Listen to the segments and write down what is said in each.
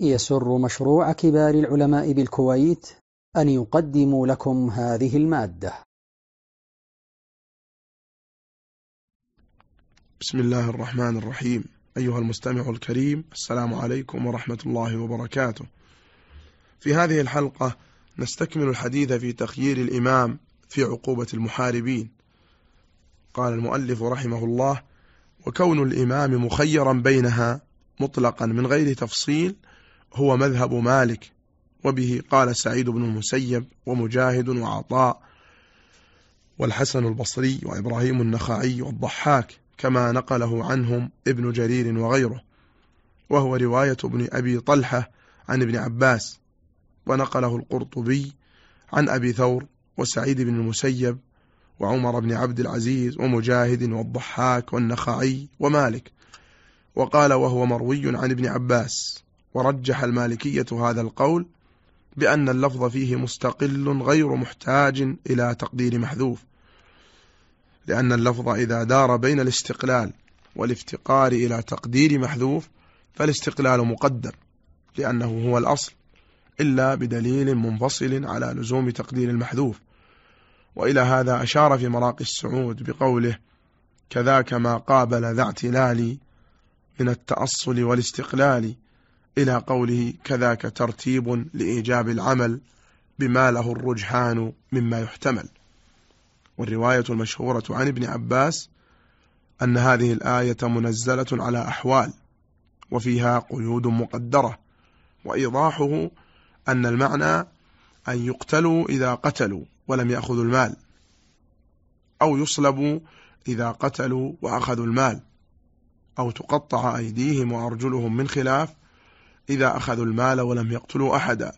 يسر مشروع كبار العلماء بالكويت أن يقدم لكم هذه المادة. بسم الله الرحمن الرحيم. أيها المستمع الكريم السلام عليكم ورحمة الله وبركاته. في هذه الحلقة نستكمل الحديث في تخيير الإمام في عقوبة المحاربين. قال المؤلف رحمه الله وكون الإمام مخيرا بينها مطلقا من غير تفصيل هو مذهب مالك وبه قال سعيد بن المسيب ومجاهد وعطاء والحسن البصري وإبراهيم النخعي والضحاك كما نقله عنهم ابن جرير وغيره. وهو رواية ابن أبي طلحة عن ابن عباس ونقله القرطبي عن أبي ثور وسعيد بن المسيب وعمر بن عبد العزيز ومجاهد والضحاك والنخعي ومالك. وقال وهو مروي عن ابن عباس. ورجح المالكية هذا القول بأن اللفظ فيه مستقل غير محتاج إلى تقدير محذوف لأن اللفظ إذا دار بين الاستقلال والافتقار إلى تقدير محذوف فالاستقلال مقدر لأنه هو الأصل إلا بدليل منفصل على لزوم تقدير المحذوف. وإلى هذا أشار في مراقي السعود بقوله كذاك ما قابل ذا اعتلال من التأصل والاستقلال إلى قوله كذاك ترتيب لإيجاب العمل بما له الرجحان مما يحتمل. والرواية المشهورة عن ابن عباس أن هذه الآية منزلة على أحوال وفيها قيود مقدرة وإيضاحه أن المعنى أن يقتلوا إذا قتلوا ولم يأخذوا المال أو يصلبوا إذا قتلوا وأخذوا المال أو تقطع أيديهم وأرجلهم من خلاف إذا أخذوا المال ولم يقتلوا أحدا.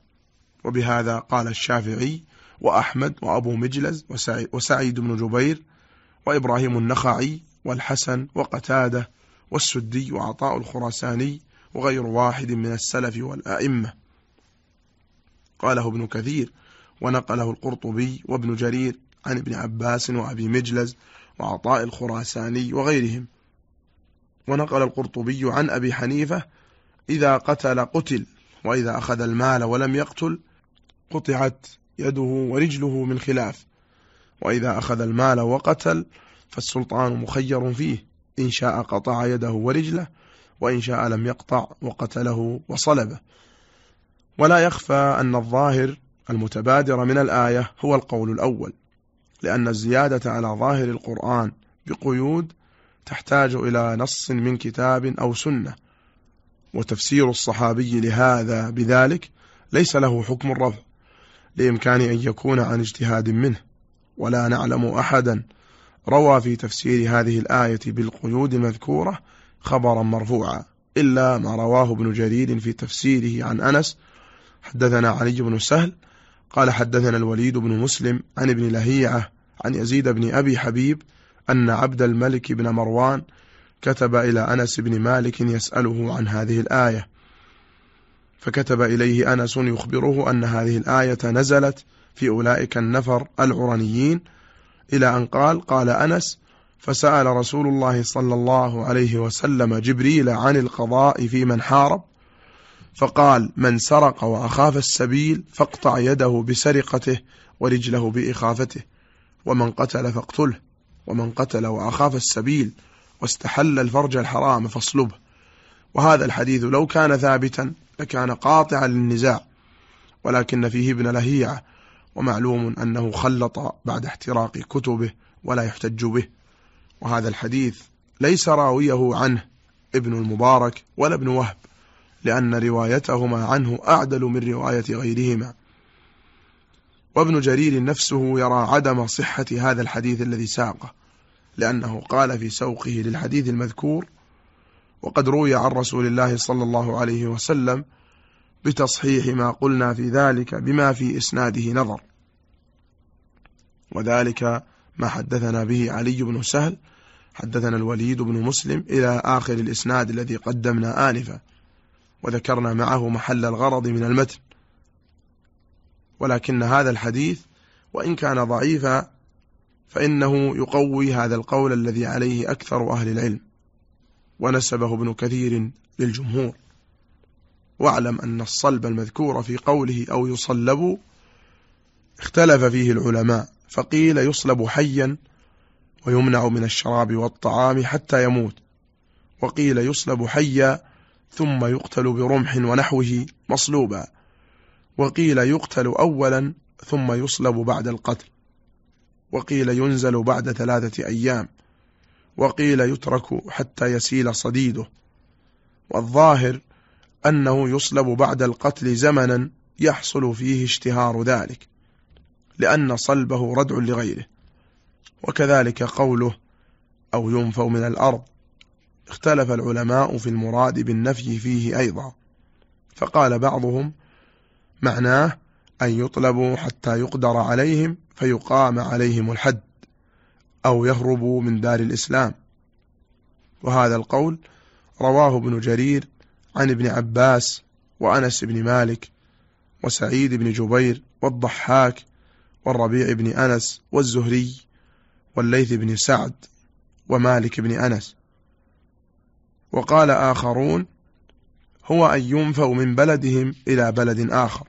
وبهذا قال الشافعي وأحمد وأبو مجلز وسعيد بن جبير وإبراهيم النخعي والحسن وقتادة والسدي وعطاء الخراساني وغير واحد من السلف والآئمة. قاله ابن كثير ونقله القرطبي وابن جرير عن ابن عباس وأبي مجلز وعطاء الخراساني وغيرهم. ونقل القرطبي عن أبي حنيفة إذا قتل قتل وإذا أخذ المال ولم يقتل قطعت يده ورجله من خلاف وإذا أخذ المال وقتل فالسلطان مخير فيه إن شاء قطع يده ورجله وإن شاء لم يقطع وقتله وصلبه ولا يخفى أن الظاهر المتبادر من الآية هو القول الأول لأن الزيادة على ظاهر القرآن بقيود تحتاج إلى نص من كتاب أو سنة وتفسير الصحابي لهذا بذلك ليس له حكم الرفع لإمكان أن يكون عن اجتهاد منه ولا نعلم أحدا روى في تفسير هذه الآية بالقيود المذكورة خبرا مرفوعا إلا ما رواه ابن جرير في تفسيره عن أنس حدثنا علي بن سهل قال حدثنا الوليد بن مسلم عن ابن لهيعة عن يزيد بن أبي حبيب أن عبد الملك بن مروان كتب إلى أنس بن مالك يسأله عن هذه الآية. فكتب إليه أنس يخبره أن هذه الآية نزلت في أولئك النفر العرنيين إلى أن قال قال أنس فسأل رسول الله صلى الله عليه وسلم جبريل عن القضاء في من حارب فقال من سرق وأخاف السبيل فاقطع يده بسرقته ورجله بإخافته ومن قتل فاقتله ومن قتل وأخاف السبيل واستحل الفرج الحرام فاصلبه. وهذا الحديث لو كان ثابتا لكان قاطعا للنزاع ولكن فيه ابن لهيعة ومعلوم أنه خلط بعد احتراق كتبه ولا يحتج به. وهذا الحديث ليس راويه عنه ابن المبارك ولا ابن وهب لأن روايتهما عنه أعدل من رواية غيرهما. وابن جرير نفسه يرى عدم صحة هذا الحديث الذي ساقه. لأنه قال في سوقه للحديث المذكور وقد روي عن رسول الله صلى الله عليه وسلم بتصحيح ما قلنا في ذلك بما في إسناده نظر. وذلك ما حدثنا به علي بن سهل حدثنا الوليد بن مسلم إلى آخر الإسناد الذي قدمنا آنفا وذكرنا معه محل الغرض من المتن. ولكن هذا الحديث وإن كان ضعيفا فإنه يقوي هذا القول الذي عليه أكثر أهل العلم. ونسبه ابن كثير للجمهور. واعلم أن الصلب المذكور في قوله أو يصلب اختلف فيه العلماء فقيل يصلب حيا ويمنع من الشراب والطعام حتى يموت. وقيل يصلب حيا ثم يقتل برمح ونحوه مصلوبا. وقيل يقتل أولا ثم يصلب بعد القتل. وقيل ينزل بعد ثلاثة أيام وقيل يترك حتى يسيل صديده. والظاهر أنه يصلب بعد القتل زمنا يحصل فيه اشتهار ذلك لأن صلبه ردع لغيره. وكذلك قوله أو ينفوا من الأرض اختلف العلماء في المراد بالنفي فيه أيضا. فقال بعضهم معناه أن يطلبوا حتى يقدر عليهم فيقام عليهم الحد أو يهربوا من دار الإسلام. وهذا القول رواه ابن جرير عن ابن عباس وأنس بن مالك وسعيد بن جبير والضحاك والربيع بن أنس والزهري والليث بن سعد ومالك بن أنس. وقال آخرون هو أن ينفوا من بلدهم إلى بلد آخر.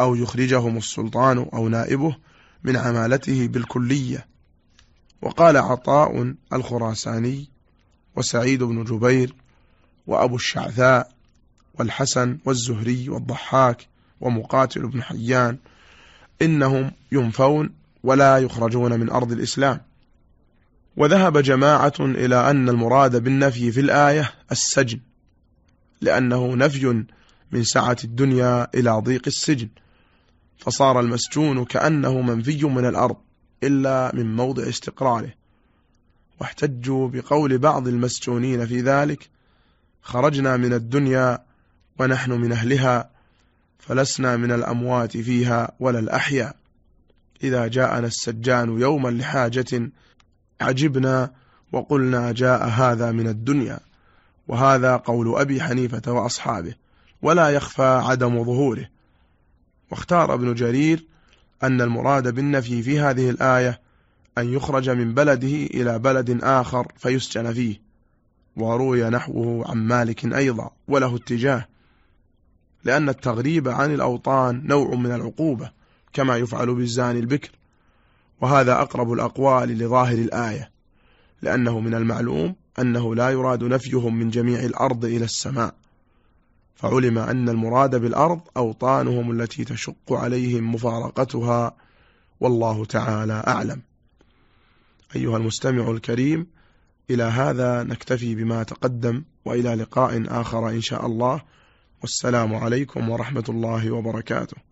أو يخرجهم السلطان أو نائبه من عمالته بالكلية. وقال عطاء الخراساني وسعيد بن جبير وأبو الشعثاء والحسن والزهري والضحاك ومقاتل بن حيان إنهم ينفون ولا يخرجون من أرض الإسلام. وذهب جماعة إلى أن المراد بالنفي في الآية السجن لأنه نفي من سعة الدنيا إلى ضيق السجن. فصار المسجون كأنه منفي من الأرض إلا من موضع استقراره واحتجوا بقول بعض المسجونين في ذلك خرجنا من الدنيا ونحن من أهلها فلسنا من الأموات فيها ولا الأحياء. إذا جاءنا السجان يوما لحاجة عجبنا وقلنا جاء هذا من الدنيا وهذا قول أبي حنيفة وأصحابه ولا يخفى عدم ظهوره. واختار ابن جرير أن المراد بالنفي في هذه الآية أن يخرج من بلده إلى بلد آخر فيسجن فيه وروي نحوه عن مالك أيضا وله اتجاه لأن التغريب عن الأوطان نوع من العقوبة كما يفعل بالزاني البكر وهذا أقرب الأقوال لظاهر الآية لأنه من المعلوم أنه لا يراد نفيهم من جميع الأرض إلى السماء. فعلم أن المراد بالأرض أوطانهم التي تشق عليهم مفارقتها والله تعالى أعلم. أيها المستمع الكريم إلى هذا نكتفي بما تقدم وإلى لقاء آخر إن شاء الله. والسلام عليكم ورحمة الله وبركاته.